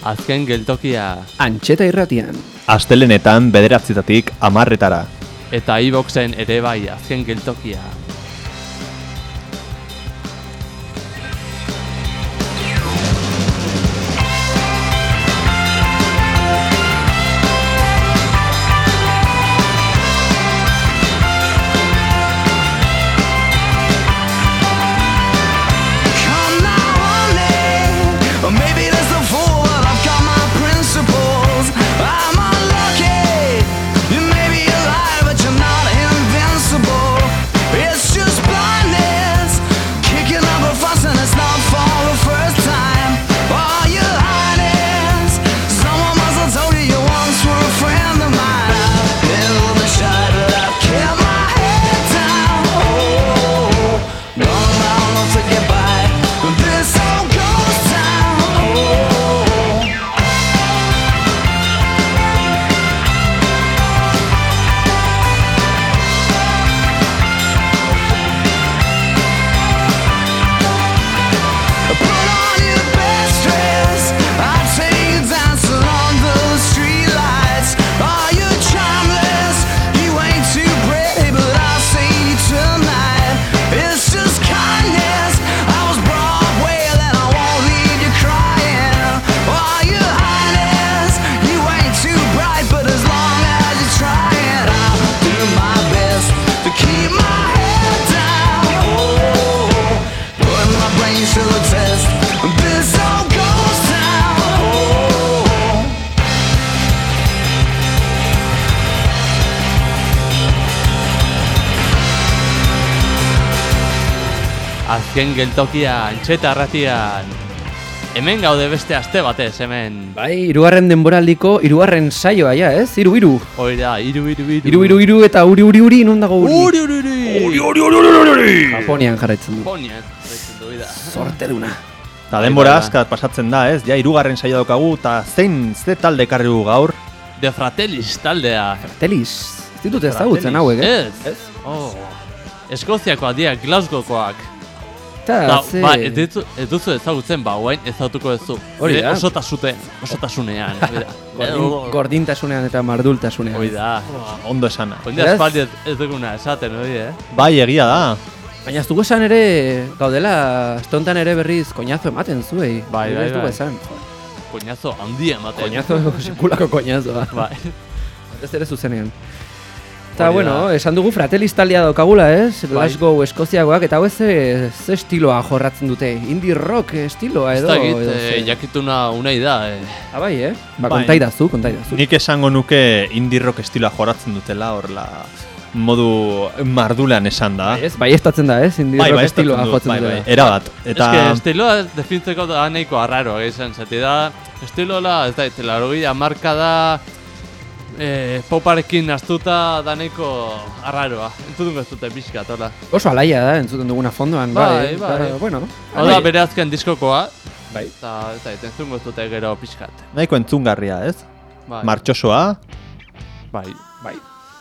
Azken geltokia Antxeta irratian. Astelenetan bederatzitatik amarretara. eta iBoxen ere bai azken geltokia. Azken geltokia antxeta arratian. Hemen gaude beste aste batez, hemen. Bai, irugarren denboraldiko, irugarren saioa, ja, ez? Iru, iru. Hori da, iru, iru, iru. Iru, iru, iru, eta uri, uri, uri, non dago uri? Uri, uri, uri. Japonian jarraitzen du. Japonian, zaitzen du, da. Sorteduna. Ta denbora askat pasatzen da, ez? Ja, irugarren saio daukagu, eta zein ze talde ekarri dugu gaur? De Fratellis taldea. Telis, ez ditut ezagutzen hauek, eh? Ez. Oh. Eskoziakoak dira, Glasgowkoak. Eta, Da, ze... ba, ez, ditu, ez duzu ezagutzen, ba, guain ezautuko duzu. Hori Bere da. Osotasuten, osotasunean. hori da. Gordin, gordintasunean eta mardultasunean. Hori da. Ondo esana. Oinda Beraz- espaldi ez, ez duguna esaten, hori, eh? Bai, egia da. Baina ez dugu esan ere, gaudela, estontan ere berriz koñazo ematen zuei. Bai, Ere bai, Ez dugu bai. esan. Koñazo handia ematen. Koñazo, sekulako koñazoa. Bai. Ez ere zuzenean. Eta, bueno, da. esan dugu fratelis taldea daukagula, ez? Bai. Glasgow, Eskoziagoak, eta hau ez ze, ze estiloa jorratzen dute? Indie rock estiloa Ez edo? da git, edo eh, jakituna unai da, eh. Ah, bai, eh? Ba, Bai. kontaidazu, kontaidazu. Nik esango nuke indie rock estiloa joratzen dutela, horla modu mardulean esan da. Bai, ez, bai estatzen da, ez? Indie rock baieztatzen estiloa dut, jotzen bai, bai, dutela. erabat. Eta... Ez que estiloa definitzeko da nahiko arraro, izan zati da, estilola, ez da, marka da, eh, poparekin astuta da nahiko arraroa. Entzudungo ez dute pixka, tola. Oso alaia da, entzuten duguna fondoan, Bai, bai. bai. eta, bueno, Hau da bere azken diskokoa, Bai. eta entzungo ez dute gero pixkat. nahiko entzungarria, ez? Bai. Martxosoa, Bai. Bai.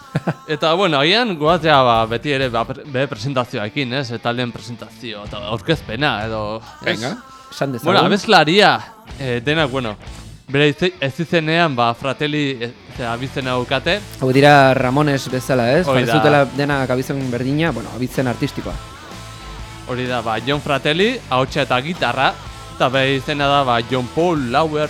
Eta, bueno, agian goatzea ba, beti ere ba, bere presentazioakin, ez? Eta lehen presentazio, eta aurkezpena, edo... ez? Venga, esan dezagun. Bueno, abeslaria, eh, denak, bueno, bere ez izenean, ba, fratelli eh, ze abizena daukate. Hau dira Ramones bezala, ez? Hori Jarri da. denak abizen berdina, bueno, abizen artistikoa. Hori da, ba, John Fratelli, ahotsa eta gitarra, eta bere izena da, ba, John Paul Lauer,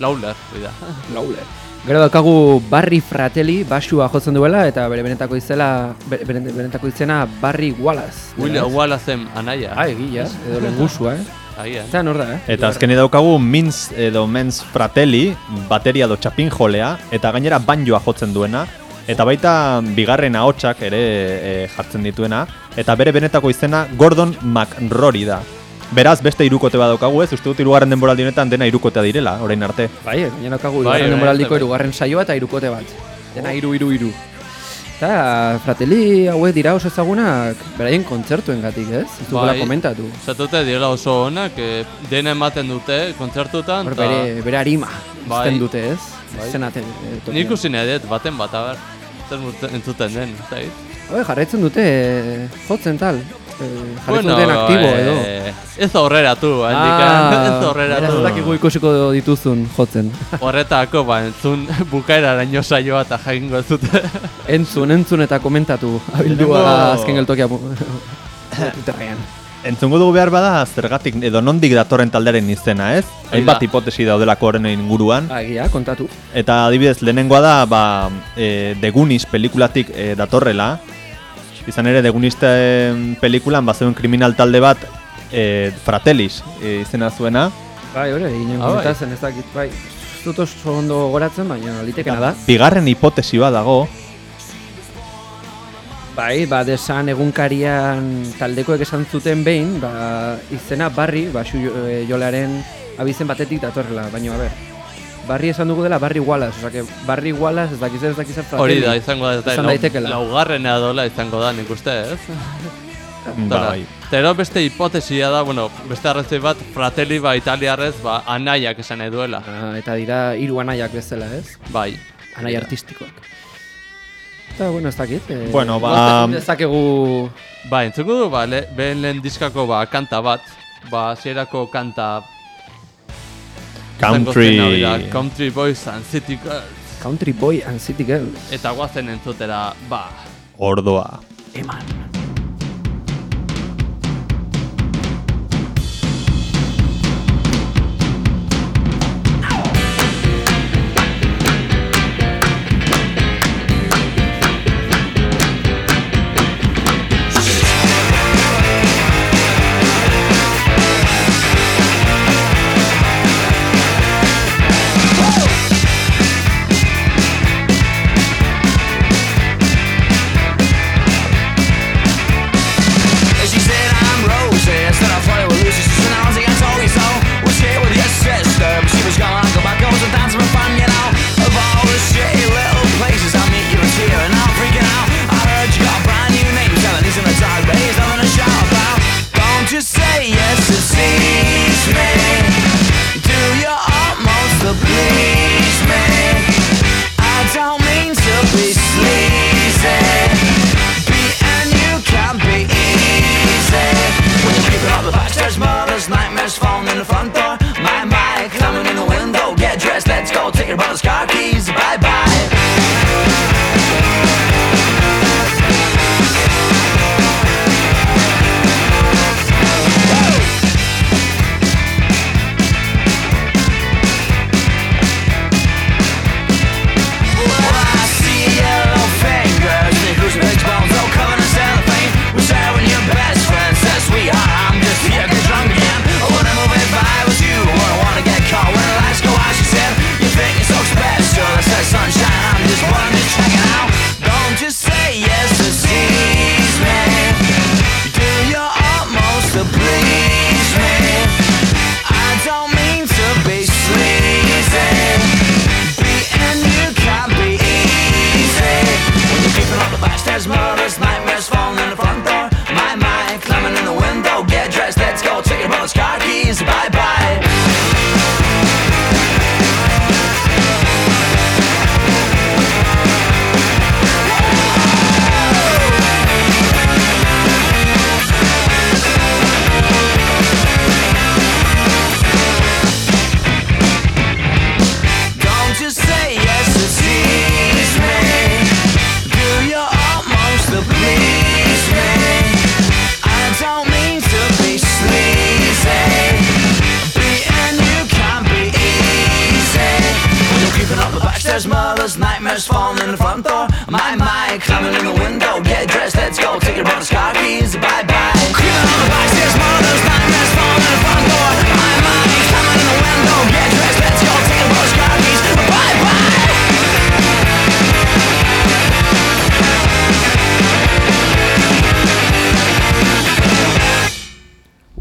Lauler, hori da. Lauler. Gero daukagu Barry Fratelli basua jotzen duela eta bere benetako izela bere, benetako izena Barry Wallace. William Wallacen anaia. Ah, egia, edo lengusua, eh? Agian. Eta nor da, eh? Eta azkeni daukagu Minz edo Menz Fratelli, bateria do txapin jolea, eta gainera banjoa jotzen duena, eta baita bigarren ahotsak ere e, jartzen dituena, eta bere benetako izena Gordon McRory da. Beraz, beste irukote bat daukagu ez, uste dut irugarren denboraldi honetan dena irukotea direla, orain arte. Bai, gaina daukagu Bai, hirugarren bai, denboraldiko bai. hirugarren saioa eta hirukote bat. Dena hiru hiru hiru. Eta Fratelli hauek dira oso ezagunak beraien kontzertuengatik, ez? Ez dugula Bai. komentatu. Zatute direla oso onak, eh, dena ematen dute kontzertutan, Hor eta bere, bere arima Bai. dute, ez? Bai. Zenaten, eh, tokian. nik ikusi nahi dut, baten bat, aber, zer entzuten den, ez da, jarraitzen dute, eh, jotzen tal. Eh, jarri zuten aktibo edo. eh, ez aurreratu, Ah, handik, ez aurreratu. ez dakigu ikusiko dituzun jotzen. Horretako, ba, entzun bukaera araño saioa eta jakingo ez dute. entzun, entzun eta komentatu. Abildua azken geltokia Twitterrean. Entzungo dugu behar bada, zergatik edo nondik datorren taldearen izena, ez? Hainbat hipotesi daudelako horren inguruan. Agia, kontatu. Eta adibidez, lehenengoa da, ba, e, The Goonies pelikulatik e, datorrela. Izan ere, Goonies pelikulan, bazeuen kriminal talde bat, e, Fratellis e, izena zuena. Bai, hori, ginen Ah, bai. komentatzen ez dakit, bai. Dut oso ondo goratzen, baina litekena da. Bigarren hipotesi bat dago, Bai, ba, desan egunkarian taldekoek esan zuten behin, ba, izena Barri, ba, xu, e, jolearen abizen batetik datorrela, baina, a ber, Barri esan dugu dela Barri Wallace, osea, que Barri Wallace ez dakiz ez dakiz zer Hori da, izango da, eta Izan lau- daitekela. laugarrena dola izango da, nik uste, ez? ba, bai. Tero beste hipotesia da, bueno, beste arrazoi bat, fratelli ba italiarrez, ba, anaiak esan nahi duela. Ah, eta dira hiru anaiak bezala, ez? Bai. Anai artistikoak. Eta, bueno, ez dakit. Eh, Bueno, ba- dezakegu... Ba, entzuko du, ba, le, behen lehen diskako ba, kanta bat, ba, zierako kanta Country... Country Boys and City Girls. Country Boy and City Girl. Eta guazen entzutera, ba, Ordoa. Eman.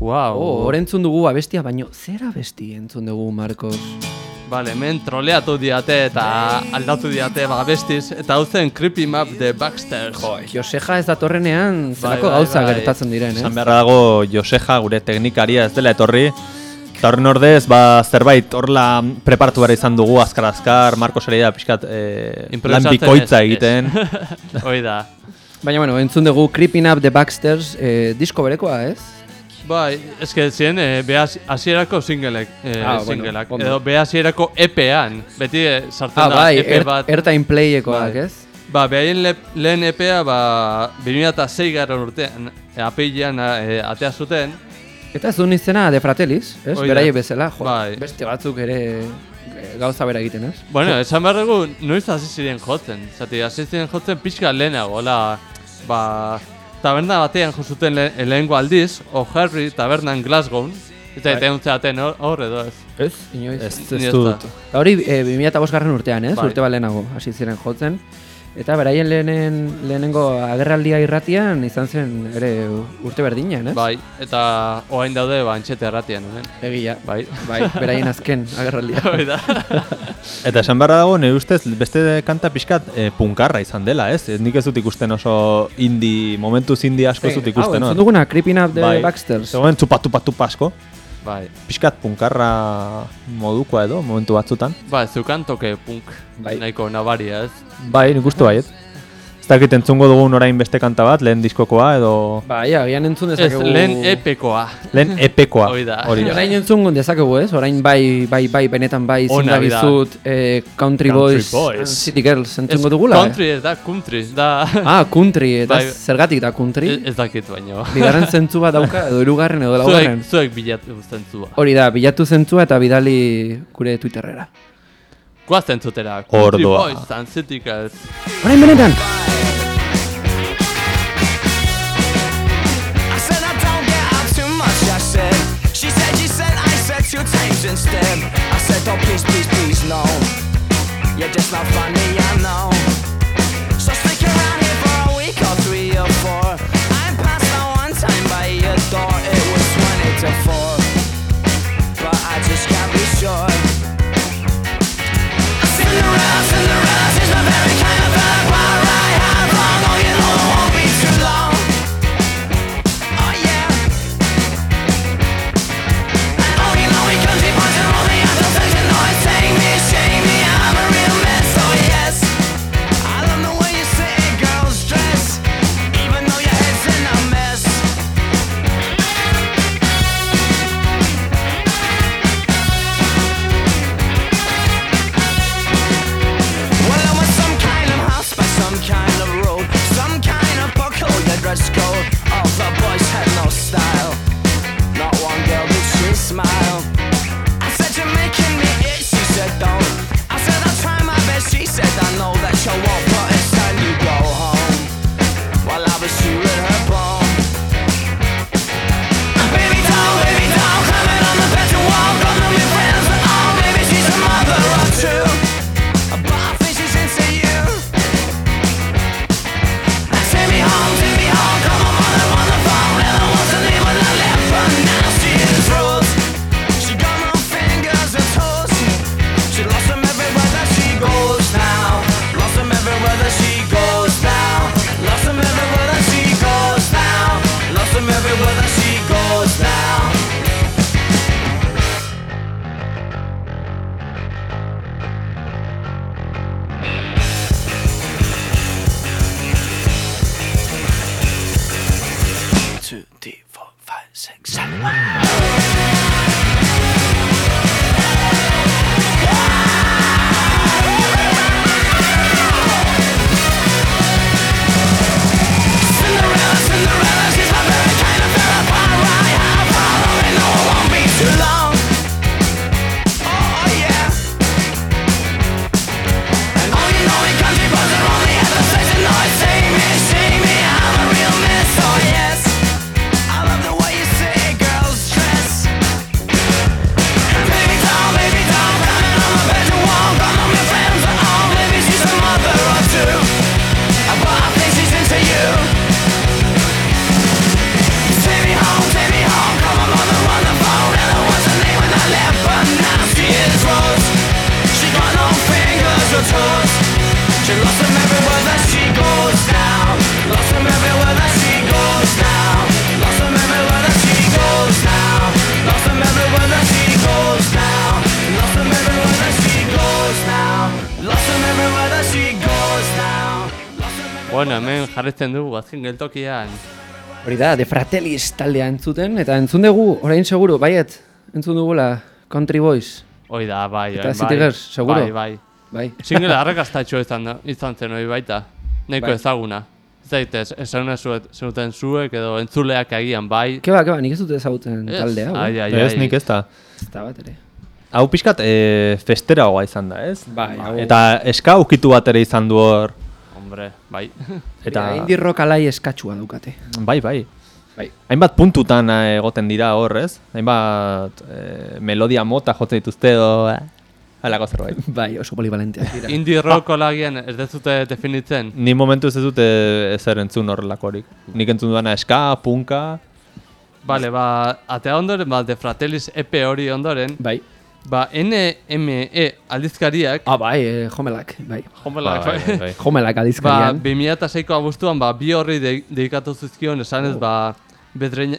Wow. Oh, hor entzun dugu abestia, baino zer abesti entzun dugu, Marcos? Vale, hemen troleatu diate eta aldatu diate ba bestiz, eta hau zen Creepy Map de Baxter. Jo, Joseja ez datorrenean zelako bai, gauza bai. gertatzen diren, Esan ez? beharra dago Joseja, gure teknikaria ez dela etorri. Eta horren ordez, ba, zerbait horla preparatu behar izan dugu, azkar-azkar, Marko da pixkat eh, lan bikoitza egiten. Hoi da. Baina, bueno, entzun dugu Creeping Up the Baxters eh, disko berekoa, ez? Bai, eske ziren eh, behaz hasierako singelek, eh, Ah, bueno, singelak, ondo. edo beha hasierako EP-an, beti eh, sartzen Ah, da bai, EP er, bat. airtime playekoak, Bai. ez? Ba, behaien le, lehen EPA, ba, 2006 garran urtean, e, apeilean e, atea zuten, Eta ez duen izena De Fratellis, ez? Beraie bezala, jo. Bai. Beste batzuk ere gauza bera egiten, ez? Bueno, esan behar dugu, noiz hasi ziren jotzen. Zati, hasi ziren jotzen pixka lehenago, hola, ba, taberna batean jo zuten le, lehengo aldiz, o Harry tabernan Glasgow, eta Bai. eta egun hor, hor edo ez. Ez? Inoiz. Ez, ez dut. hori, e, 2005 garren urtean, ez? Bai. Urte bat lehenago, hasi ziren jotzen. Eta beraien lehenen, lehenengo agerraldia irratian izan zen ere urte berdinean, ez? Bai, eta oain daude, ba, antxete erratian, hemen. Egia. Bai. Bai, beraien azken agerraldia. Hoi da. Eta esan beharra dago, nire ustez, beste kanta pixkat e, punkarra izan dela, ez? Ez nik ez dut ikusten oso indie, momentuz indie asko ez dut Hau, ikusten, entzun no? duguna, Creeping Up the Bai. Baxters. Zegoen tupa tupa tupa asko, bai. pixkat punkarra modukoa edo, momentu batzutan. Ba, zeukan toke punk, Bai. nahiko nabaria ez. Bai, nik uste baiet. Ez dakit entzungo dugun orain beste kanta bat, lehen diskokoa edo... Bai, agian entzun Ez, dezakegu... lehen epekoa. Lehen epekoa. Da. Hori da. Orain entzun dezakegu, ez? Orain bai, bai, bai, benetan bai, zindagizut, eh, Country, Country Boys, Boys. City Girls, entzungo Ez, dugula, Country ez da, country, da... eh? Ah, country, eta Bai. zergatik da country? ez, ez dakit baino. Bigarren zentzu bat dauka, edo hirugarren edo zuek, laugarren. zuek bilatu zentzua. Hori da, bilatu zentzua eta bidali gure Twitterrera. Guazten zutera. Ordoa. Country Boys, and City Girls. Orain benetan! I said I don't get out too much, I said. She said, you said, two times instead. I said, oh please, please, please, no. You're just not funny, I know. So stick around here for a week or three or four. I passed out one time by your door, it was 20 to 4. But I just can't be sure. zen geltokian. Hori da, de fratelis taldea entzuten, eta entzun dugu, orain seguru, baiet, entzun dugula, country boys. Hoi da, bai, eta bai, zitigers, bai, seguro? bai, bai, bai. Singela harrakastatxo izan, izan zen hori baita, neko bai. ezaguna. Zaitez, ezaguna zuten zuek edo entzuleak agian bai. Keba, keba, nik ez dute ezagutzen taldea. Bai. Ez, ai, ai, ez nik ez da. Ez da bat ere. Hau pixkat eh, e, festera hoa izan da, ez? Bai, ba, hau. Eta eska ukitu bat ere izan du hor hombre, bai. Eta indie rock alai eskatsua daukate. Bai, bai. Bai. Hainbat puntutan eh, egoten dira hor, ez? Hainbat e, melodia mota jote dituzte edo eh, halako eh? zerbait. Bai, oso polivalentea dira. indie rock alagien ez dezute definitzen? Ni momentu ez dezute ezer entzun horrelakorik. Nik entzun duena eska, punka... Bale, ba, atea ondoren, ba, de Fratellis EP hori ondoren, bai. Ba, NME e, aldizkariak... Ah, bai, eh, jomelak, bai. Jomelak, bai. bai. bai. jomelak aldizkarian. Ba, 2006ko abuztuan, ba, bi horri de, deikatu zizkion, esanez, oh. ba, betrein,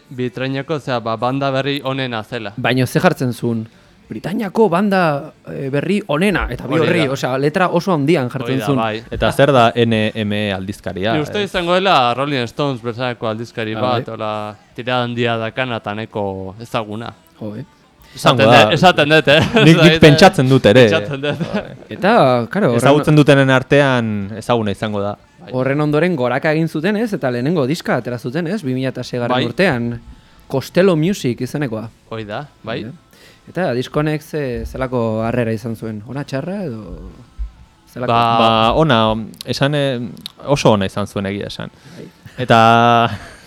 zera, ba, banda berri onena zela. Baina ze jartzen zuen, Britainiako banda e, berri onena, eta bi horri, osea, letra oso handian jartzen zuen. Bai. Eta zer da NME aldizkaria? Ni uste eh? izango dela Rolling Stones bezalako aldizkari ah, bat, bai. ola, tira handia dakana eta neko ezaguna. Jo, eh? Izango da. Esaten dut, eh? Nik, nik pentsatzen dut ere. Pentsatzen dut. Eta, karo... Ezagutzen dutenen artean ezaguna izango da. Bai. Horren ondoren goraka egin zuten ez, eta lehenengo diska atera zuten ez, 2006 garren bai. urtean. Costello Music izenekoa. Hoi da, bai. bai. Eta diskonek ze, zelako harrera izan zuen. Ona txarra edo... Zelako? Ba, ba ona, esan, eh, oso ona izan zuen egia esan. Bai. Eta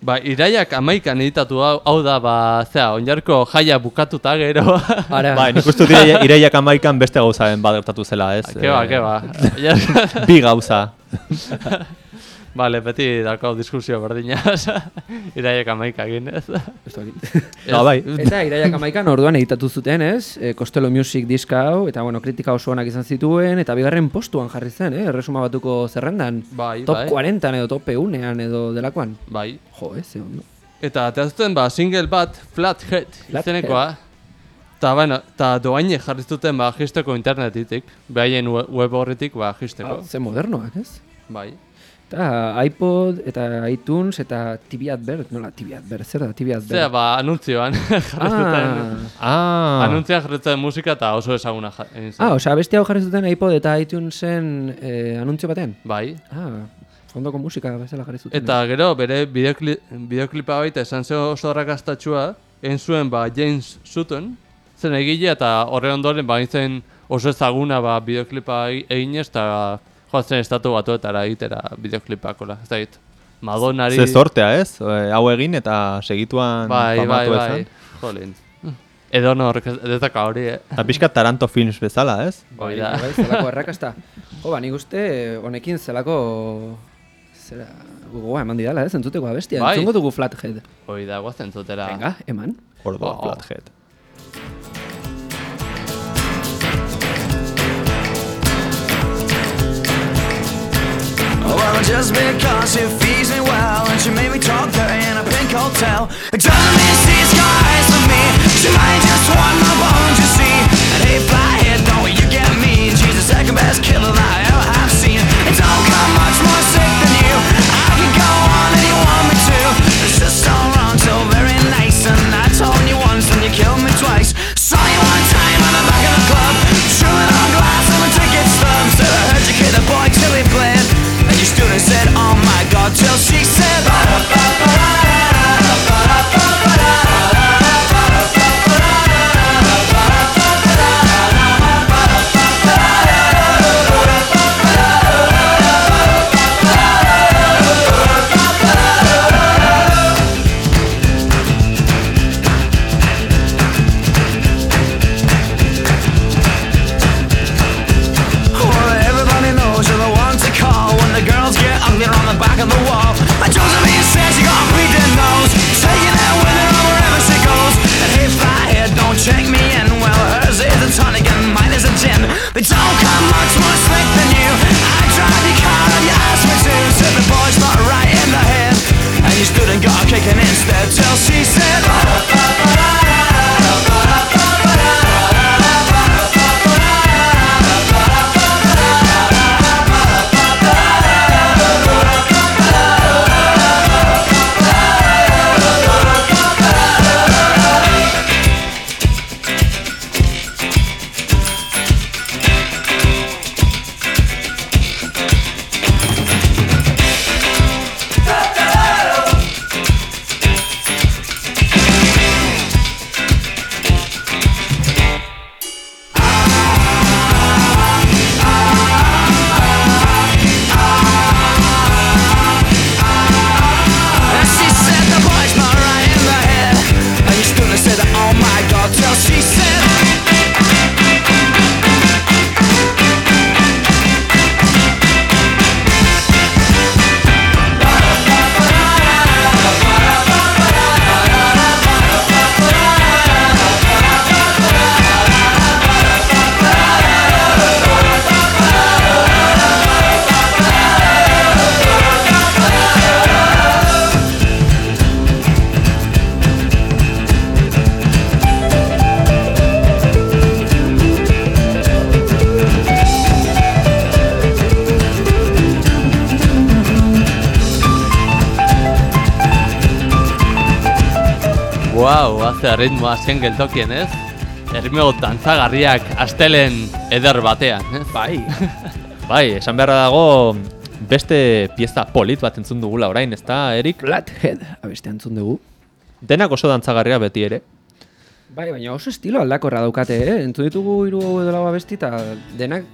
Ba, iraiak amaikan editatu hau, hau da, ba, zera, onjarko jaia bukatuta gero. Ara. Ba, nik ustut iraiak, iraiak amaikan beste gauza ben badertatu zela, ez? Ah, keba, keba. Bi gauza. Bale, beti dakau diskusio berdina. iraiak amaika ginez. no, bai. Eta iraiak amaikan orduan editatu zuten, ez? E, Costello Music diska hau, eta bueno, kritika oso onak izan zituen, eta bigarren postuan jarri zen, eh? Erresuma batuko zerrendan. Bai, top bai. Top 40 edo top unean edo delakoan. Bai. Jo, eh, ez, egon du. Eta atazuten ba, single bat, Flathead, flat izenekoa. Eta bueno, ta doaine jarri zuten ba, jisteko internetitik. Behaien web horretik ba, jisteko. Ah, ze modernoak, ez? Bai. Eta iPod, eta iTunes, eta TV Advert, nola TV Advert, zer da TV Advert? Zer, ba, anuntzioan jarrezuten. Ah. ah. Anuntzioan musika eta oso ezaguna jarrezuten. Ah, osea, beste hau jarrezuten iPod eta iTunesen eh, anuntzio batean? Bai. Ah, ondoko musika bezala jarrezuten. Eta gero, bere videokli, videoklipa baita esan zeo oso harrakastatxua, entzuen ba James Sutton, zen egile eta horre ondoren ba, oso ezaguna ba, videoklipa egin ez, eta joazen estatu batuetara egitera bideoklipakola, ez da egit. Madonari... Ze sortea ez? Eh, hau egin eta segituan bai, bai, bai. Jolin. Edo nork, edetaka hori, eh? Eta pixka Taranto Films bezala, ez? Bai, da. Bai, zelako errakasta. Jo, ba, nik uste eh, honekin zelako... Zera, gogoa eman didala, ez? Entzuteko abestia. Bai. Entzungo dugu Flathead. Hoi da, guaz entzutera. Venga, eman. Ordo, oh. Flathead. Well, just because she feeds me well And she made me talk there in a pink hotel. It doesn't mean she's got for me. She might just want my bones, you see. And hey, fly head, don't you get me? She's the second best killer I ever have seen. And don't come Wow, haze ritmo azken geltokien, ez? Errimego dantzagarriak astelen eder batean, ez? Bai. Bai, esan beharra dago beste pieza polit bat entzun dugula orain, ezta, Erik? Flathead, abeste entzun dugu. Denak oso dantzagarria beti ere. Bai, baina oso estilo aldakorra daukate, eh? Entzun ditugu hiru edo lau abesti eta denak...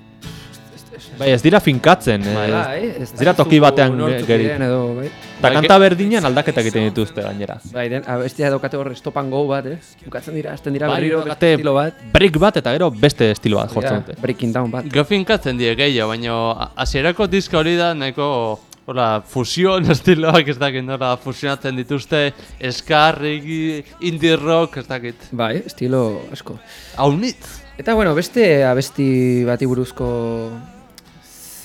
Bai, ez dira finkatzen. Bai, ez, bai, ez ez dira toki batean geri. Edo, bai. Eta Bai, kanta berdinean aldaketak egiten dituzte gainera. Bai, den, abestia daukate hor stop and go bat, eh? Bukatzen dira, hasten dira Bai, berriro beste estilo bat. break bat eta gero beste estilo bat jortzen Ja, dute. breaking down bat. Gofinkatzen die gehiago, baina hasierako diska hori da nahiko Hola, fusion estiloak ez dakit nola fusionatzen dituzte Ska, reggae, indie rock, ez dakit Bai, estilo asko. Haunitz Eta bueno, beste abesti bati buruzko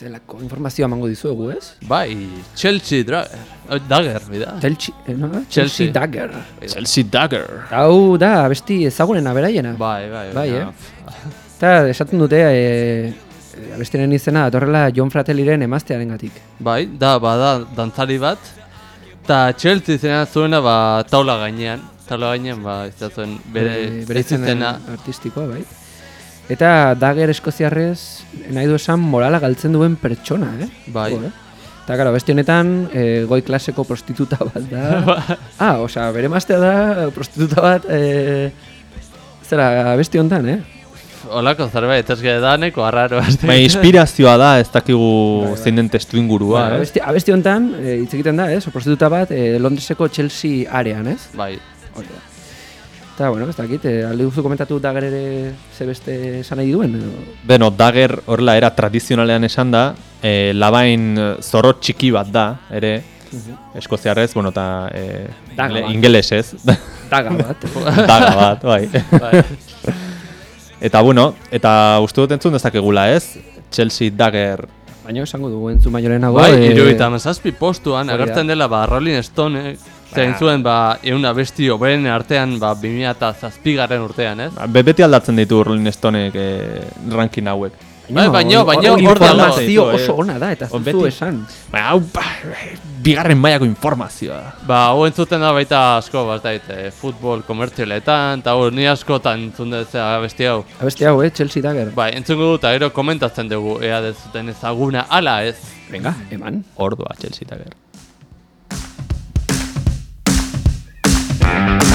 zelako informazioa emango dizuegu, ez? Bai, Chelsea Dagger, oh, Dagger, bida Chelsea, eh, no? Chelsea. Chelsea Dagger. Chelsea Dagger. Hau da, abesti ezagunena beraiena. Bai, bai, Bai, Eta esaten dute, e, abestiren izena datorrela John Fratelliren emaztearengatik. Bai, da, bada, dantzari bat Eta Chelsea izena zuena, ba, taula gainean Taula gainean, ba, zuen bere, bere izena izena artistikoa, bai. Eta Dagger eskoziarrez nahi du esan morala galtzen duen pertsona, eh? Bai. Jo, eh? Eta gara, besti honetan e, goi klaseko prostituta bat da. ah, osea, bere emaztea da prostituta bat e, zera, besti honetan, eh? Olako zerbait, ez gara da neko arraro Bai, inspirazioa da, ez dakigu Bai, bai. zein den testu ingurua, Bueno, ez? abesti, abesti honetan, e, hitz egiten da, ez? Prostituta bat e, Londreseko Chelsea arean, ez? Bai, Hori da. Eta, bueno, ez dakit, e, alde duzu komentatu Dagger ere ze beste esan nahi duen, edo? Beno, Dagger horrela era tradizionalean esan da, e, labain eh, zorro txiki bat da, ere, eskoziarrez, bueno, eta e, Daga ingle- bat. ingelesez, Daga bat. daga bat, bai. bai. eta bueno, eta uste dut entzun dezakegula, ez? Chelsea Dagger Baina esango dugu entzun baino lehenago. Bai, e, iruita amazazpi postuan, hori da. agertzen dela, ba, Rolling Stone, zuen, ba, eun abesti oberen artean, ba, 2000 eta zazpigarren urtean, ez? Ba, be- beti aldatzen ditu Rolling Stonek e, ranking hauek. Bai, baino- hor- baino hor hor informazio Eh, oso ona da, eta hor beti- esan. Baina, hau, ba, bigarren mailako informazioa. Ba, hau entzuten da baita asko, bat dait, e, futbol komertzialetan, eta hau, ni askotan entzun dut abesti hau. Abesti hau, eh, Chelsea Dagger. Bai, entzungo dut, gero komentatzen dugu, ea dezuten ezaguna, ala ez. Venga, eman. Ordua Chelsea Dagger. Thank you.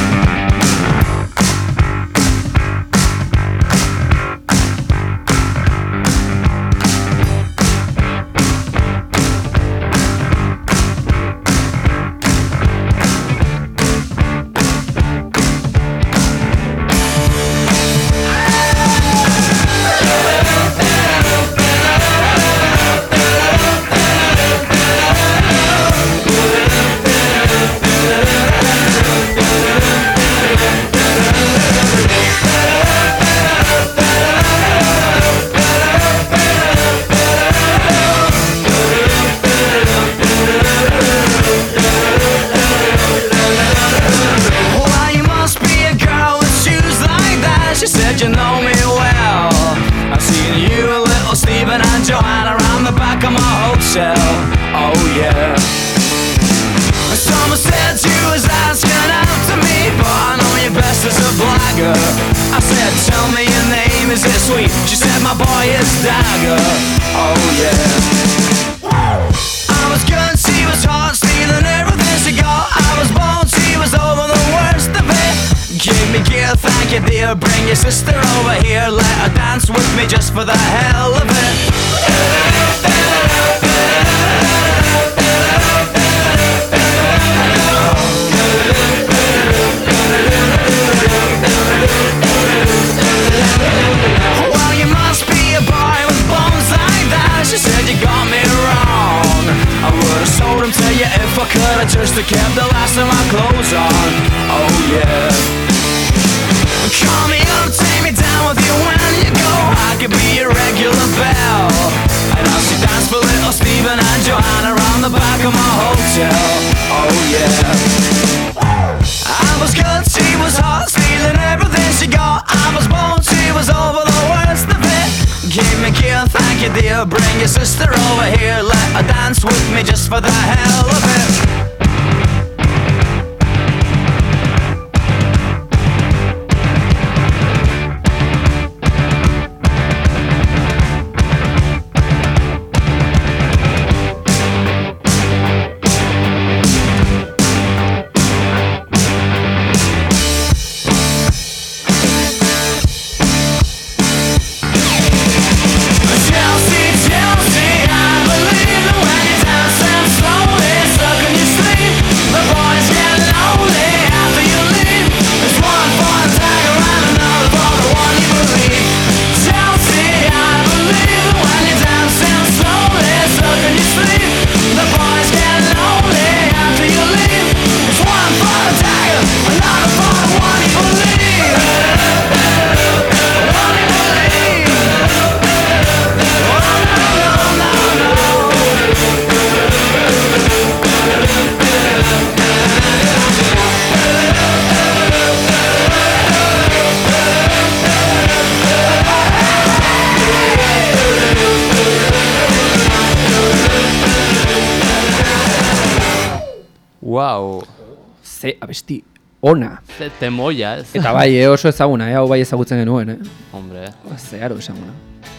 Temoia, ez? Eta bai, eh, oso ezaguna, eh, hau bai ezagutzen genuen, eh. Hombre. Zeharo ezaguna.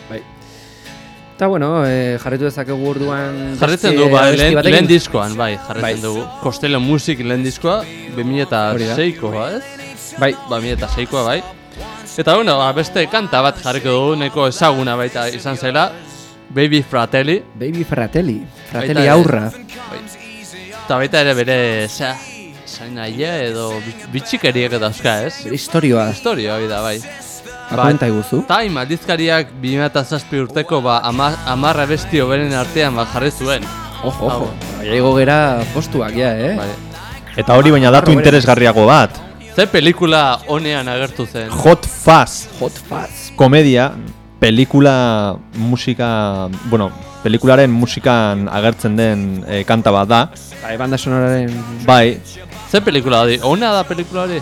Bai. Eta bueno, eh, jarritu dezakegu orduan... Jarretzen beste du, bai, lehen, lehen diskoan, bai, jarretzen Bai. dugu. Costello Music lehen diskoa, 2006koa, ez? Bai, Ba, 2006koa, bai. Eta, bueno, ba, beste kanta bat jarriko dugu, neko ezaguna baita izan zela, Baby Fratelli. Baby Fratelli. Fratelli Baita aurra. Bai. Eta baita ere bere, zea, zain aia edo bit- bitxikeriak dauzka, ez? Historioa. Historia hori da, bai. Akomenta iguzu. Time aldizkariak 2007 urteko ba ama, amarra besti hoberen artean ba jarri zuen. Ojo, ojo. Jaigo gera postuak, ja, eh? Bai. Eta hori baina datu interesgarriago bat. Ze pelikula honean agertu zen. Hot Fuzz Hot Fuzz. komedia, pelikula musika, bueno, pelikularen musikan agertzen den eh, kanta bat da. Bai, banda sonoraren... Bai, Ze pelikula hori? Ona da pelikula hori?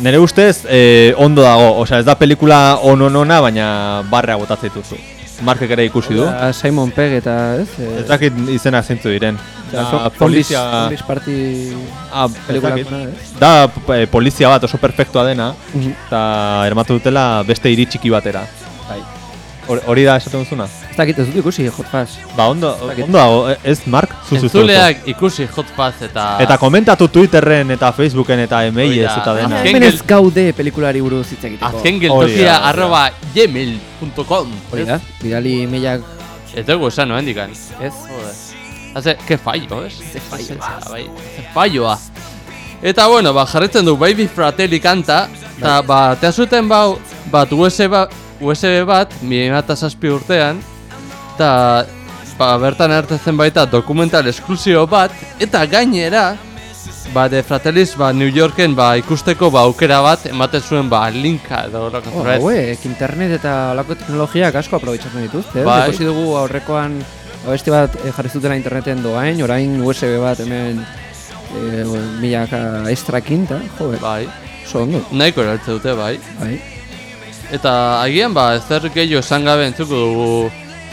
nire ustez eh, ondo dago, osea ez da pelikula ononona, baina barrea botatzen dituzu. Markek ere ikusi du. Eta Simon Pegg eta, ez? Eh, Ez dakit izena zeintzu diren. eta Da, polizia... Zombies Party Ah, pelikula ez? Da eh, polizia bat oso perfektua dena, Mhm. eta ermatu dutela beste hiri txiki batera. Bai. Hor- Hori da esaten duzuna? Ez dakit ez dut ikusi Hot Fuzz. Ba, ondo, ondo dago, eh, ez, Mark? Zu, zu, zu, zu. Entzuleak ikusi Hot Fuzz eta... Eta komentatu Twitterren eta Facebooken eta emailez eta dena. Azken Hemen ez gaude pelikulari buruz hitz egiteko. Azken geltokia arroba gmail.com Hori da, bidali mailak Ez dugu esan noen dikan. ez. Haze, que fallo, ez? Ze falloa. Bai, ze falloa. Eta bueno, ba, jarretzen du Baby Fratelli kanta, eta ba, te zuten bau, bat USB, ba, USB bat, 2007 urtean, eta ba, bertan hartzen baita dokumental esklusio bat, eta gainera, ba, de Fratellis, ba, New Yorken, ba, ikusteko, ba, aukera bat, ematen zuen, ba, linka edo, lako Oh, hauek, internet eta olako teknologiak asko aprobetsatzen dituzte, ez? Bai. Ikusi dugu aurrekoan abesti bat eh, jarri zutela interneten doain, orain USB bat hemen eh, milaka estrakin, eta, jo, Bai, oso ondo, nahiko eraltze dute, bai. bai. Eta agian, ba, ezer gehiago esan gabe entzuko dugu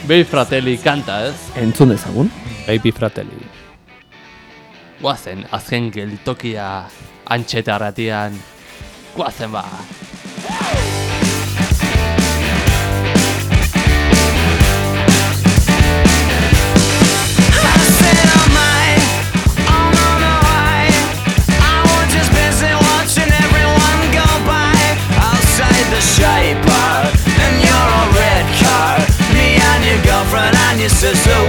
Baby Fratelli kanta, ez? Entzun dezagun. Baby Fratelli. Guazen, azken geltokia antxeta ratian. Guazen ba. Girlfriend and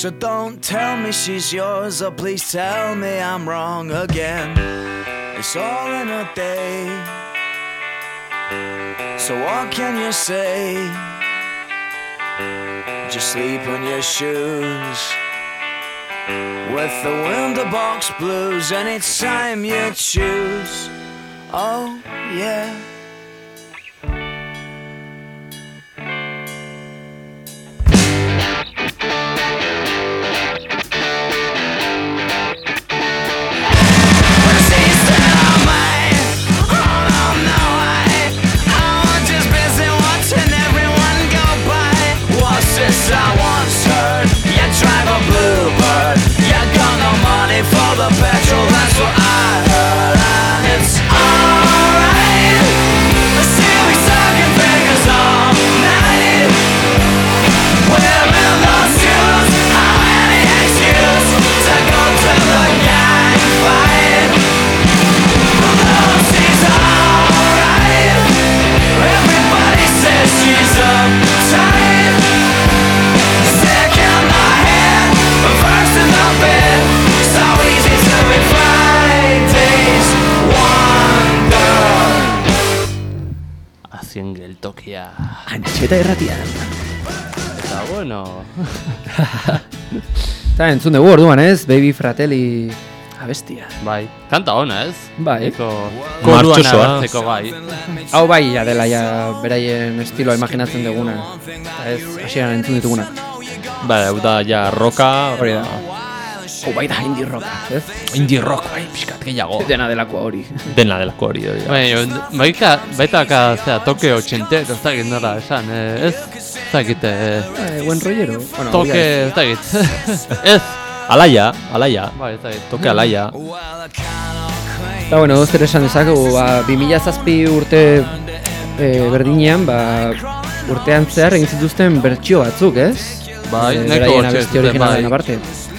So don't tell me she's yours, or please tell me I'm wrong again. It's all in a day. So what can you say? Just sleep on your shoes. With the window box blues, and it's time you choose. Oh, yeah. Geltokia. Antxeta erratian. Eta bueno, Eta entzun dugu orduan ez, Baby Fratelli abestia. bai. Kanta ona ez? Bai. Eko Martxosoa. agertzeko bai. Hau bai, ja dela ja beraien estiloa imaginatzen duguna. Ez, hasieran entzun dituguna. Ba, hau da, ja, roka... Hori da. Hau bai da indie rock, ez? Indie rock, bai, pixkat gehiago. Dena delakoa hori. Dena delako hori, hori da. Bai, baita, baita ka, zera, toke ochentero, ez dakit nola esan, eh, ez? Ez dakit, eh, Eh, buen rollero. Bueno, toke, hori da. ez dakit. ez, Alaia, alaia. bai, ez dakit. Toke alaia. Eta bueno, zer esan dezakegu, ba, 2007 urte e, berdinean, ba, urtean zehar egin zituzten bertsio batzuk, ez? Bai, Eh, beraien bertsio abesti zuten, bai.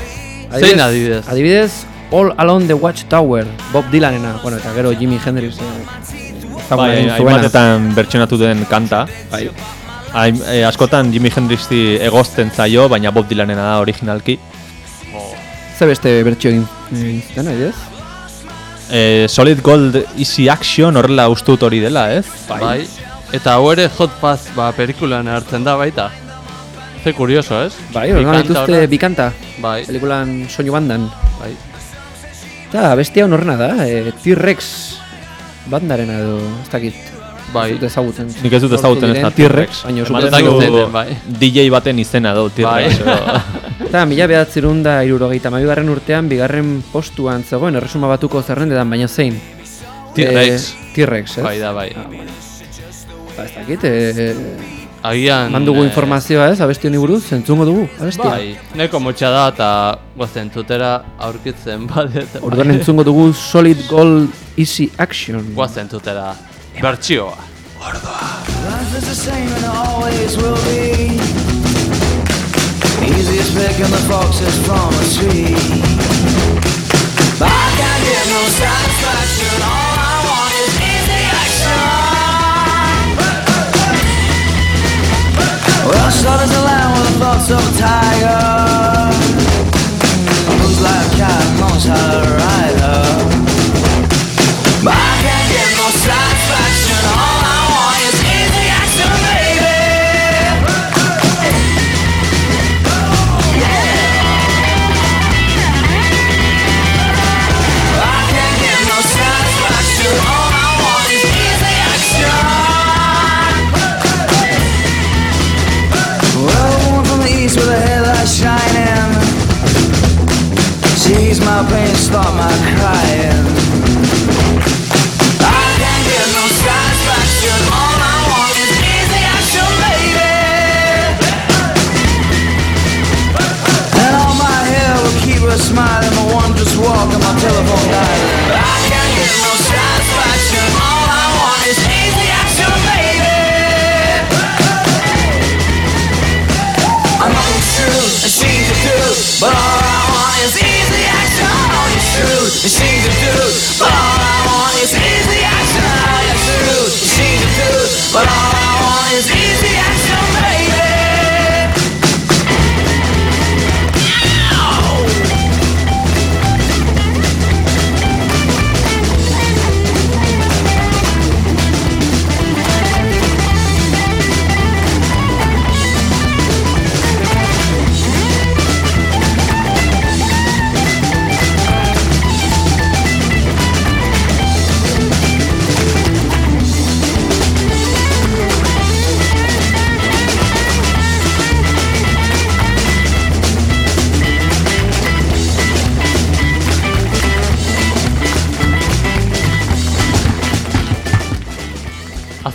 Zein adibidez? Adibidez, All Along the Watchtower, Bob Dylanena, bueno, eta gero Jimi Hendrix. Eh, Bai, hainbatetan bertsionatu den kanta. Bai. Hain, eh, askotan Jimi Hendrixi egozten zaio, baina Bob Dylanena da originalki. Ze beste bertsio egin egin zuten, adibidez? Eh, Solid Gold Easy Action horrela ustut hori dela, ez? Bai. Eta hau ere Hot Pass ba, pelikulan hartzen da baita. Ze kurioso, ez? Bai, hori Bikanta dituzte bikanta, Bai, pelikulan soinu bandan. bai. Eta bestia horrena da, e, T-Rex bandarena edo, ez dakit. Bai. Ez dut ezagutzen. Nik ez dut ezagutzen ez da T-Rex, baina du zeiten, bai. DJ baten izena du, T-Rex. Bai. Eta mila behatzerun da irurogeita mabigarren urtean bigarren postuan zegoen erresuma batuko zerrendetan, baina zein? T-Rex. Eh, T-Rex, ez? Bai da, bai. Ba, ez dakit, e, Agian... mandugu eh, informazioa ez, abesti honi buruz, entzungo dugu, abestia. Bai, neko motxa da eta gozen tutera aurkitzen badet. Orduan entzungo dugu Solid Gold Easy Action. Guazen tutera. Bertxioa. Life is the same and always will be. Easy as picking the foxes from a tree. But I can't get no satisfaction. shoulders align with the thoughts of a tiger. I move like a cat, most truth, and the truth. But all I want is easy action. That's the truth, and the truth. But all I want is easy action.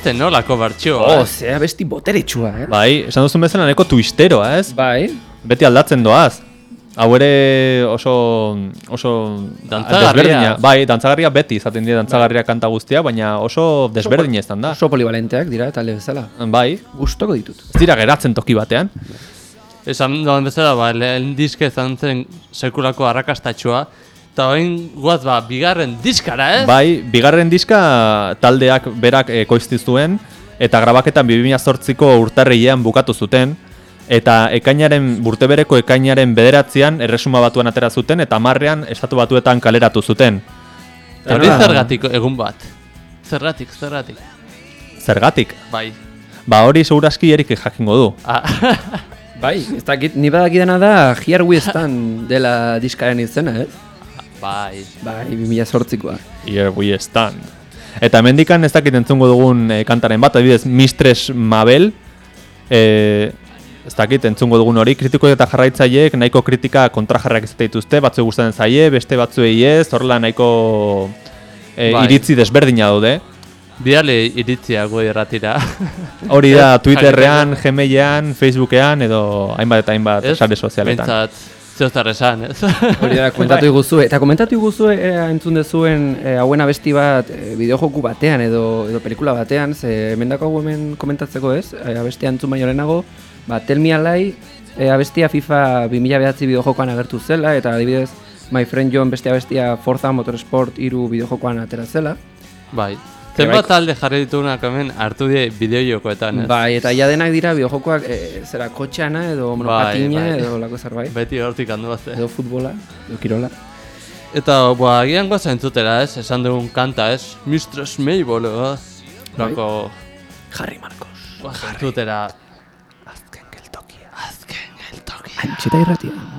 Beste nolako bertxioa. Oh, eh? zea besti boteretsua, eh? Bai, esan duzun bezala neko twisteroa, ez? Bai. Beti aldatzen doaz. Hau ere oso... oso Dantzagarria. Bai, dantzagarria beti izaten dira dantzagarria kanta guztia, baina oso desberdina izan da. Oso polivalenteak dira, talde bezala. Bai, Gustoko ditut. ez dira geratzen toki batean. Esan doan bezala, ba, lehen diske izan zen sekulako arrakastatxoa. Eta orain guaz, ba, bigarren diskara, ez? Bai, bigarren diska taldeak berak ekoizti zuen eta grabaketan 2008ko urtarrilean bukatu zuten eta ekainaren burtebereko ekainaren bederatzean erresuma batuan atera zuten eta marrean estatu batuetan kaleratu zuten. Hori zergatik egun bat. Zergatik, zergatik. Zergatik? Bai. Ba hori seguraski erik jakingo du. Ah, Bai, ez dakit, ni badakidana da Here We Stand dela diskaren izena, ez? Bai. Bai, 2008koa. Here we stand. Eta hemendikan ez dakit entzungo dugun eh, kantaren bat, adibidez Mistress Mabel, eh, ez dakit entzungo dugun hori, kritiko eta jarraitzaileek nahiko kritika kontrajarrak izate dituzte, batzu gustatzen zaie, beste batzuei ez, horrela nahiko eh, Bai. iritzi desberdina daude. Bidale iritzia gu erratira. Hori da Ez, Twitterrean, Gmailean, Facebookean edo hainbat eta hainbat Ez? sare sozialetan. Bentsat, zeozer esan, ez? Hori da, komentatu iguzu, eta komentatu iguzu e, entzun dezuen e, hauen abesti bat e, bideojoku batean edo edo pelikula batean, ze hemendako hau hemen komentatzeko ez, e, abestia entzun baino lehenago, ba, Tell Me a Lie, e, abestia FIFA 2009 bideojokoan agertu zela, eta adibidez, My Friend John beste abestia Forza Motorsport 3 bideojokoan atera zela. bai. Zenbat talde jarri ditugunak hemen hartu die bideojokoetan, ez? Bai, eta ja denak dira bideojokoak e, zera kotxeana edo monopatina bai. edo lako zerbait. Beti hortik handu bat. Edo futbola, edo kirola. Eta, boa, agian goza entzutera, ez? Esan dugun kanta, ez? Mistress Mabel, ez? Lako, Harry Marcos. goza entzutera. Azken geltokia. Azken geltoki. Antxeta irratia.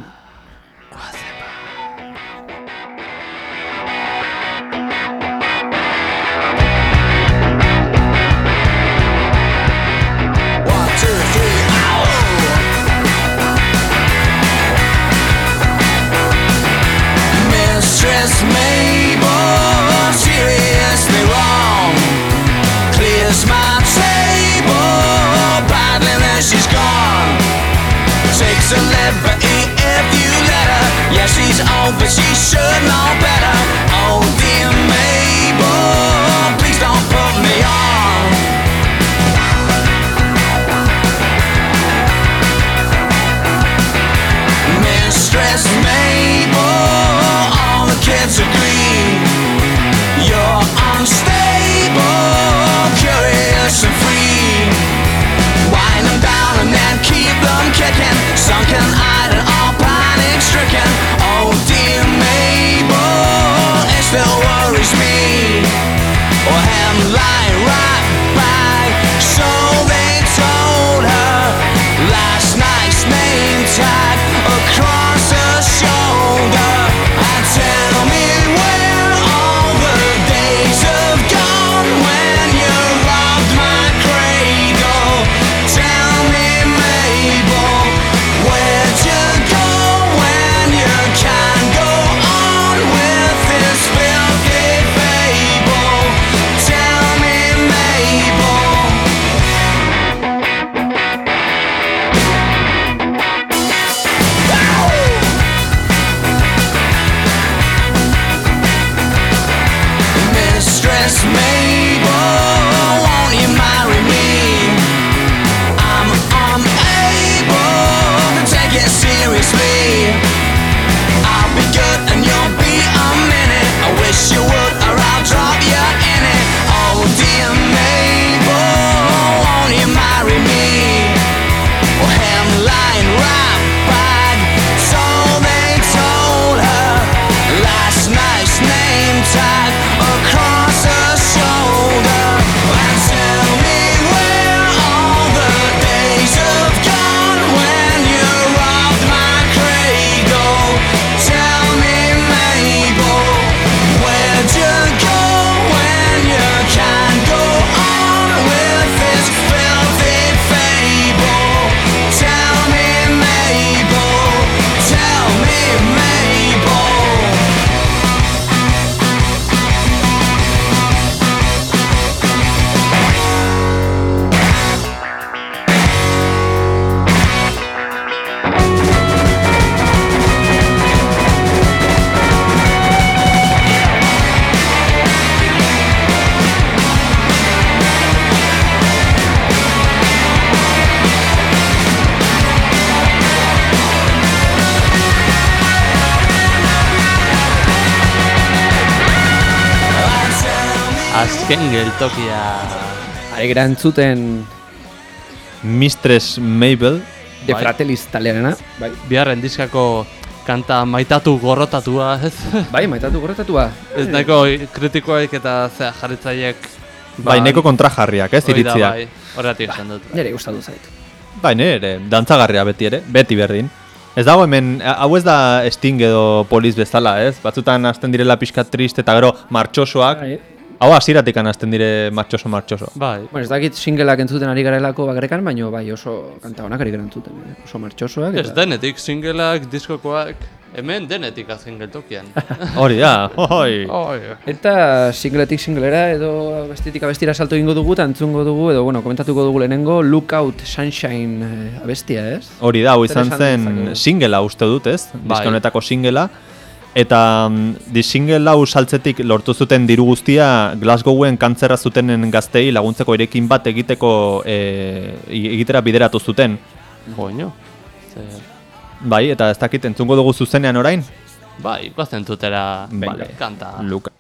Liberty if you let her. Yeah, she's old, but she should know better. sunken eyes Azken geltokia. Are gara entzuten Mistress Mabel, de Bai. Fratellis talearena. Bai, Biharren diskako kanta maitatu gorrotatua, ez? bai maitatu gorretatua. Ez nahiko kritikoek eta zea jarritzaiek bai, neko kontrajarriak, ez, hori da, iritziak. Bai, horretik esan dut. Nire gustatu zait. Bai, nire, dantzagarria beti ere, beti berdin. Ez dago hemen, hau ez da Sting edo Poliz bezala, ez? Batzutan hasten direla pixka triste eta gero martxosoak. Hau hasieratik hasten dire martxoso martxoso. Bai, Bueno, ez dakit singleak entzuten ari garelako bagrekan, baina bai oso kanta honak ari gara entzuten. eh? Oso martxosoak. ez denetik, singleak, diskokoak, hemen denetik azken geltokian. Hori da, hoi. Oi. Eta singletik singlera edo bestetik abestira salto egingo dugu eta entzungo dugu edo bueno, komentatuko dugu lehenengo Lookout Sunshine eh, abestia, ez? Hori da, hau izan zen singela uste dut, ez? Bai. Disko honetako singela. Eta mm, di single hau saltzetik lortu zuten diru guztia Glasgowen kantzerra zutenen gaztei laguntzeko erekin bat egiteko e, egitera bideratu zuten. Joño. Zer... Bai, eta ez dakit entzungo dugu zuzenean orain? Bai, goazen tutera Venga. kanta. Luka.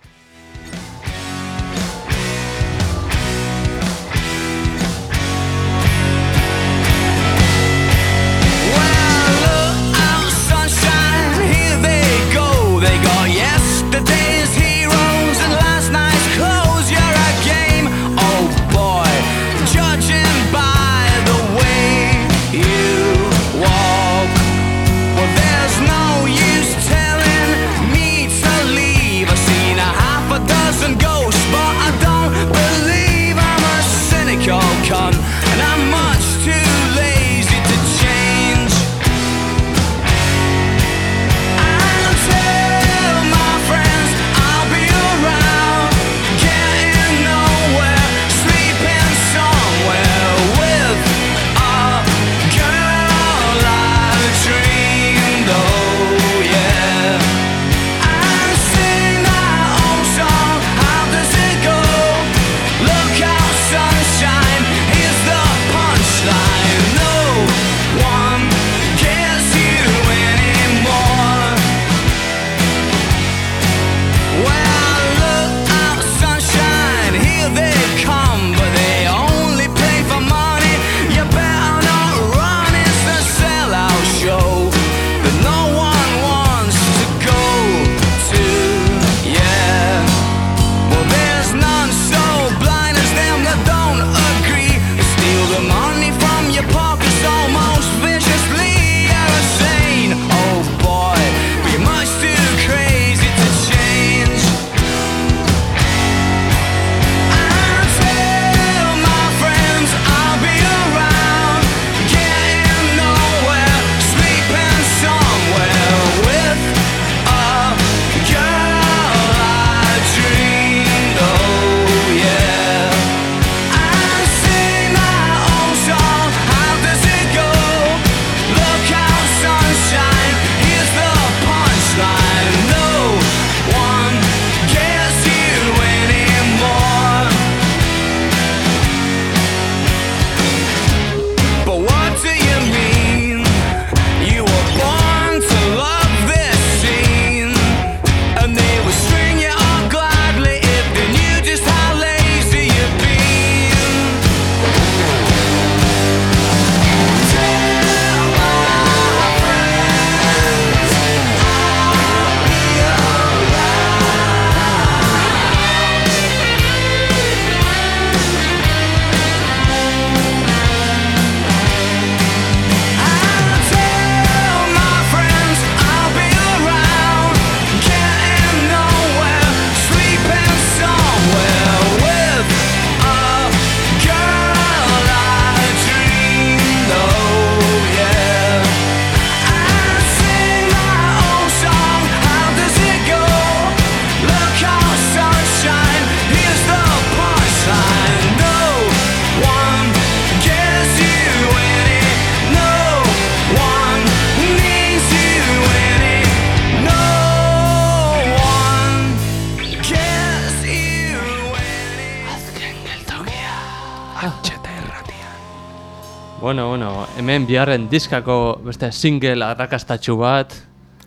Biharren diskako beste single arrakastatxu bat.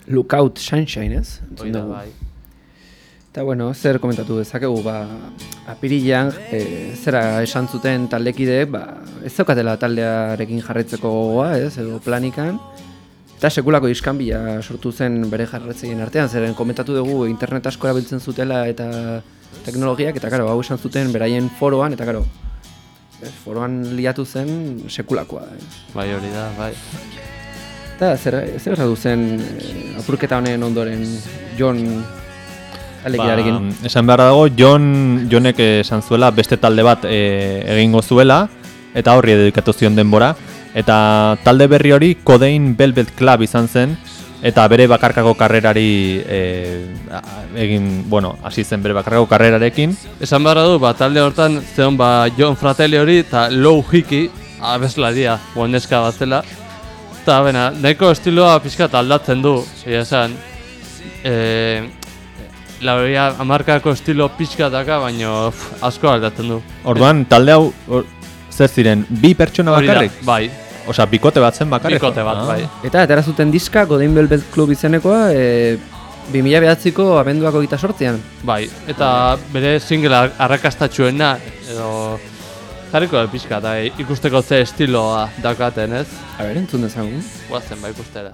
Lookout Sunshine, ez? Hoi Entzun da, dugu. bai. Eta bueno, zer komentatu dezakegu, ba, apirilean, e, zera esan zuten taldekideek, ba, ez zaukatela taldearekin jarraitzeko gogoa, ez, edo planikan. Eta sekulako iskanbila sortu zen bere jarraitzeien artean, zeren komentatu dugu internet asko erabiltzen zutela eta teknologiak, eta karo, hau esan zuten beraien foroan, eta karo, ez, foroan liatu zen sekulakoa. Ez. Bai, hori da, bai. Eta zer, zer erradu zen eh, apurketa honen ondoren Jon alegiarekin? Ba, esan behar dago, Jon, Jonek esan zuela beste talde bat e, egingo zuela, eta horri dedikatu zion denbora. Eta talde berri hori Codein Velvet Club izan zen, eta bere bakarkako karrerari e, egin, bueno, hasi zen bere bakarkako karrerarekin. Esan behar du, ba, talde hortan, zeon, ba, John Fratelli hori, eta Low Hiki, abeslaria, guaneska bat zela. Eta, bena, nahiko estiloa pixkat aldatzen du, egia esan. E, Lauria amarkako estilo pixka daka, baino pff, asko aldatzen du. Orduan, talde hau, or, zer ziren, bi pertsona bakarrik? Bai, Osea, bikote bat zen bakarrik? bikote bat, Ah. bai. Eta atera zuten diska Godin Velvet Club izenekoa e, 2009ko abenduako gita sortzean. Bai, eta bere single ar- arrakastatxuena, edo jarriko da pixka, eta ikusteko ze estiloa dakaten, ez? A ber, entzun dezagun. Guazen, ba ikustera.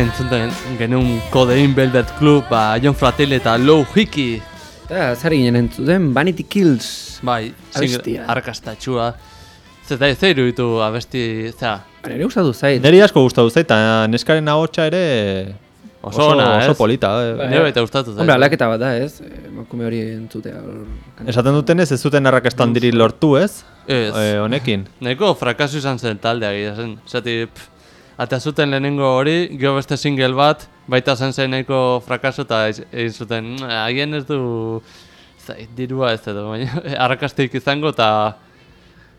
Entzuten genuen Codein Velvet Club, ba, John Fratelli eta Low Hiki. Eta zer ginen entzuten Vanity Kills. Bai, arrakastatxua. Zeta ez zeiru ditu abesti, zera, Nire gustatu zait. Neri asko gustatu zait, eta neskaren ahotsa ere oso ona, ez? oso polita. eh. Bai. Nire baita gustatu zait. Hombre, alaketa bat da, ez? Emakume hori entzutea. Esaten dutenez, ez zuten arrakastan diri lortu, ez? Ez. Eh, honekin. Nahiko frakasu izan zen taldea gira zen. Zati, pff, Ata zuten lehenengo hori, gero beste single bat, baita zen zen nahiko frakaso eta egin zuten, "Mm, haien ez du, zait, dirua ez edo, baina arrakasteik izango eta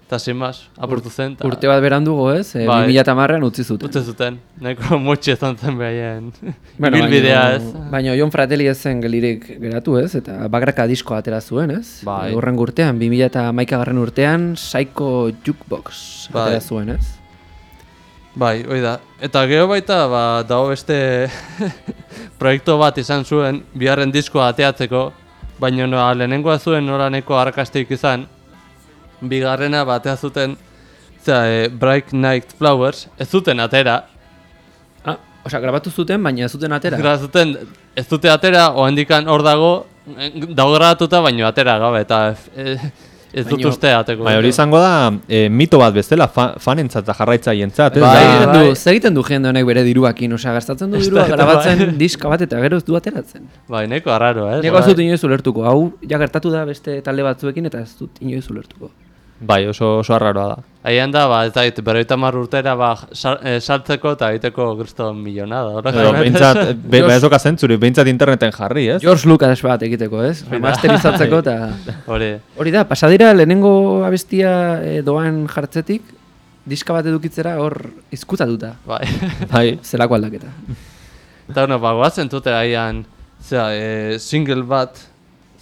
eta sin mas, apurtu zen. ta- Urte bat berandugo, ez? E, Bai. 2010an utzi zuten. Utze zuten, nahiko motxe izan zen behaien Bueno, ibilbidea ez. baina, Jon Fratelli ez zen gelirik geratu, ez? Eta bagraka diskoa atera zuen, ez? Bai. Horren urtean, 2011 garren urtean, Psycho Jukebox Bai. atera zuen, ez? Bai, hoi da. Eta gero baita, ba, dago beste proiektu bat izan zuen, biharren diskoa ateatzeko, baina no, lehenengoa zuen nola neko arrakasteik izan, bigarrena batea zuten, zera, e, Bright Night Flowers, ez zuten atera, Ah, osea, grabatu zuten, baina ez zuten atera. Gara zuten, ez dute atera, ohendikan hor dago, eh, dago grabatuta, baina atera gabe, eta eh, ez dut uste ateko. Bai, hori izango da e, mito bat bezala fa, fanentzat eta jarraitzaientzat, ez Bai, da? bai. du, zer egiten du jende honek bere diruakin, osea, gastatzen du Ez dirua eta grabatzen bai. diska bat eta gero ez du ateratzen. Bai, neko arraro, ez? Nego ez Bai. dut inoiz ulertuko, hau ja gertatu da beste talde batzuekin eta ez dut inoiz ulertuko. Bai, oso, oso arraroa da. Haien da, ba, ez dait, berroita mar urtera, ba, sal, eh, saltzeko eta egiteko kriston milionada. Edo, behintzat, be, ba ez doka zentzuri, behintzat interneten jarri, ez? George Lucas bat egiteko, ez? Remasterizatzeko eta... Hori, Hori da, pasadira lehenengo abestia eh, doan jartzetik, diska bat edukitzera hor izkutatuta. bai. Bai, Zelako aldaketa. eta, bueno, ba, goazen tute haian, zera, e, single bat,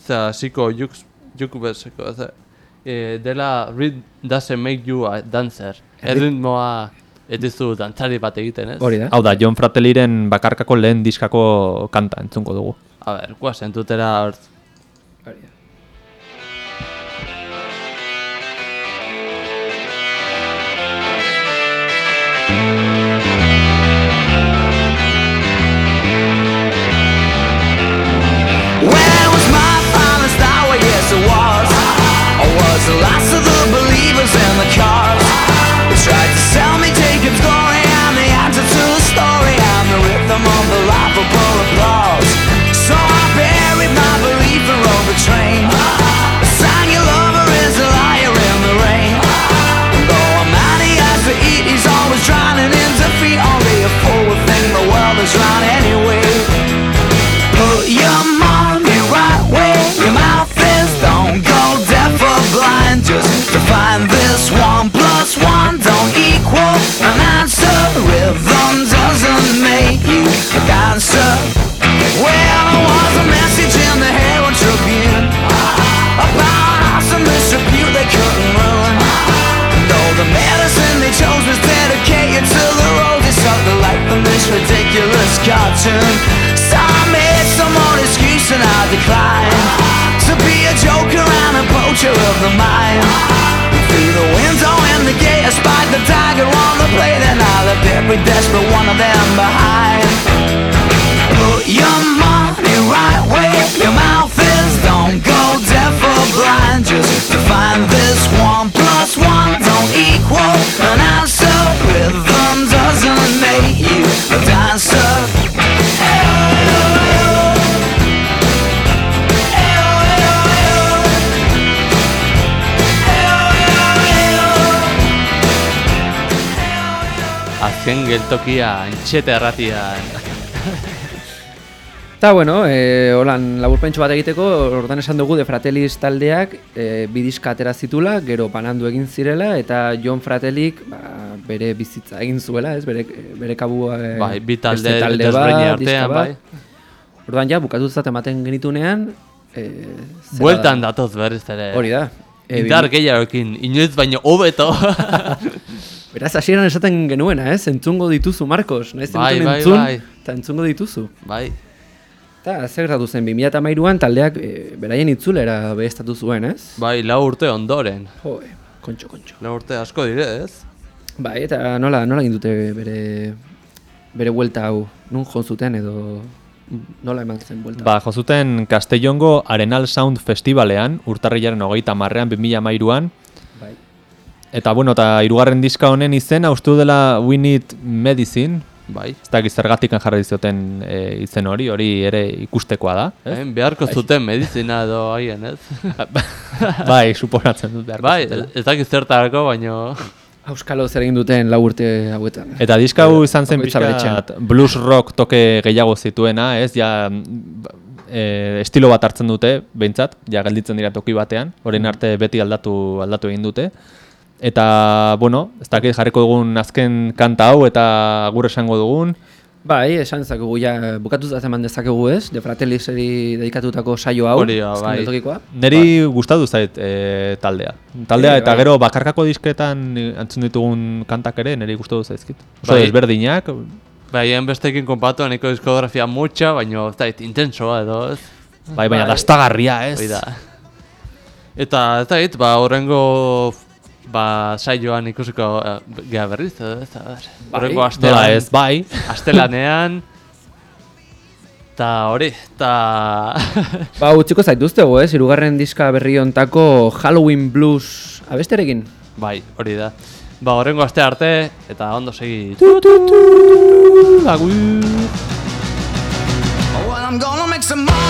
zera, ziko juk, jukubeseko, zera, e, dela Read Doesn't Make You a Dancer. Erritmoa ez dizu dantzari bat egiten, ez? Hori da. Hau da, John Fratelliren bakarkako lehen diskako kanta entzungo dugu. A ber, guaz, entutera hor... the cars. Ridiculous cartoon. Some made some old excuse and I declined to be a joker and a poacher of the mind. Through the window in the gate, I spied the dagger on the blade, and I left every desperate one of them behind. Put your money right where your mouth is. Don't go deaf or blind. Just define this plus one Azken geltokia, entxete erratian. Eta, bueno, e, holan laburpentsu bat egiteko, ordan esan dugu de Fratellis taldeak e, bidizka atera zitula, gero banandu egin zirela, eta John Fratellik ba, bere bizitza egin zuela, ez, bere, bere kabua e, Bai, bi talde talde bat, artean, bai. Orduan ja, bukatuzat ematen genitunean, e, Bueltan da- datoz berriz ere. Hori da. E, Indar gehiagokin, inoiz baino hobeto. Beraz, hasieran esaten genuena, ez? Entzungo dituzu, Marcos. Naiz Bai, bai, entzun, bai. Eta entzungo dituzu. bai. Eta zer gertatu zen, 2008an taldeak e, beraien itzulera behestatu zuen, ez? Bai, lau urte ondoren. Jo, kontxo, kontxo. Lau urte asko dire, ez? Bai, eta nola, nola egin dute bere, bere buelta hau? Nun jo zuten edo nola eman zen buelta? Ba, jozuten Castellongo Arenal Sound Festivalean, urtarrilaren hogeita marrean, 2008an, Bai. Eta bueno, eta hirugarren diska honen izena ustu dela We Need Medicine, Bai. ez dakit zergatikan jarri dizioten e, izen hori, hori ere ikustekoa da. Ez? Eh, beharko zuten medizina edo haien, ez? bai, suposatzen dut beharko bai, zutela. ez dakit zertarako, baino... Auskalo zer egin duten lau urte hauetan. Eta diska hau izan zen pixkat blues rock toke gehiago zituena, ez? Ja, mm, e, estilo bat hartzen dute, behintzat, ja gelditzen dira toki batean, orain arte beti aldatu aldatu egin dute. Eta, bueno, ez dakit jarriko dugun azken kanta hau eta agur esango dugun. Bai, esan dezakegu ja, bukatu eman dezakegu ez, de Fratelliseri dedikatutako saio hau, Hori bai. Neri gustatu zait e, taldea. Taldea Bai, eta bai. gero bakarkako disketan antzun ditugun kantak ere neri gustatu zaizkit. Oso Bai. desberdinak, Bai, bestekin konpatu nahiko diskografia mutxa, baino ez da, intensoa edo, ez? bai, baina dastagarria, ez? Hoi da. Eta ez da, ba, horrengo ba, saioan ikusiko uh, geha berriz, edo, ez da, horrengo Nola astelan, ez, bai. astelanean, eta hori, eta... Ba, utziko zaituztego ez, irugarren diska berri ontako Halloween Blues abesterekin. bai, hori da. Ba, horrengo aste arte, eta ondo segi. Agur. Well, I'm gonna make some money.